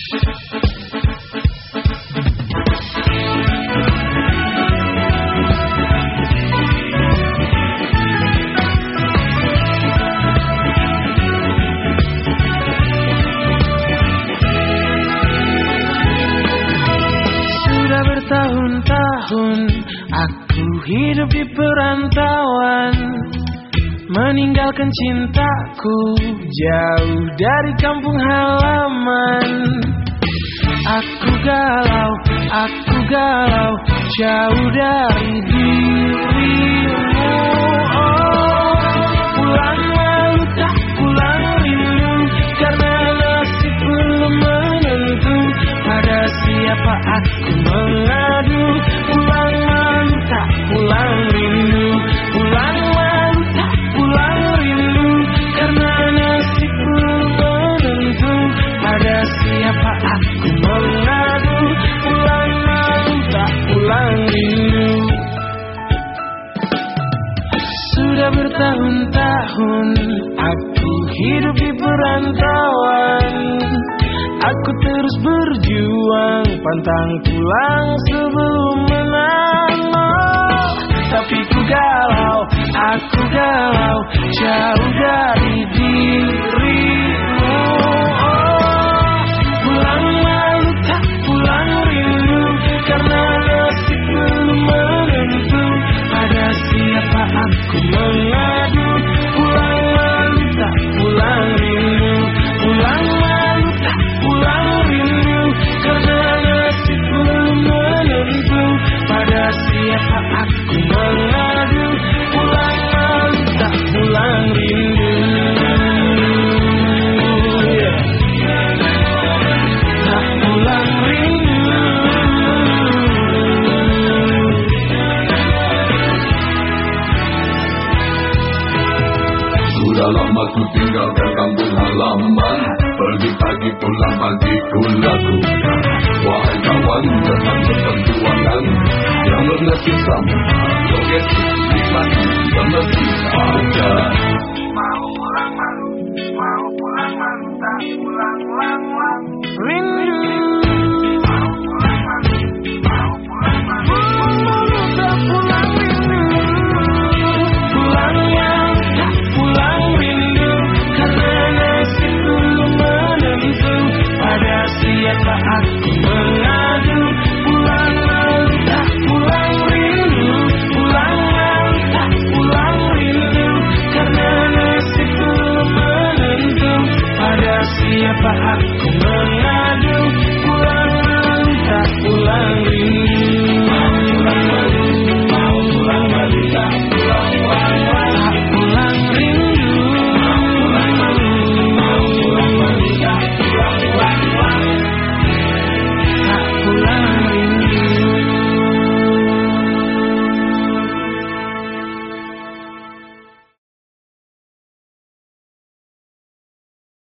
Sudah bertahun-tahun aku hidup di perantauan Meninggalkan cintaku jauh dari kampung halaman. Aku galau, aku galau jauh dari dirimu. Oh, tak pulang rindu Karena belum menentu. Pada siapa aku mengadu? Pulang malu tak pulang rindu Pulang bertahun-tahun aku hidup di perantauan. Aku terus berjuang pantang pulang sebelum menang Tapi ku galau, aku galau jauh dari aku mengadu? Pulang malu tak pulang rindu. Pulang malu tak pulang rindu. Karena nasib belum menentu Pada siapa aku mengadu Sudah lama ku tinggalkan kampung halaman. Pergi pagi pulang pagi ku lakukan Wahai kawan jangan berperjuangan Yang mengerti sama Joget nikmati seperti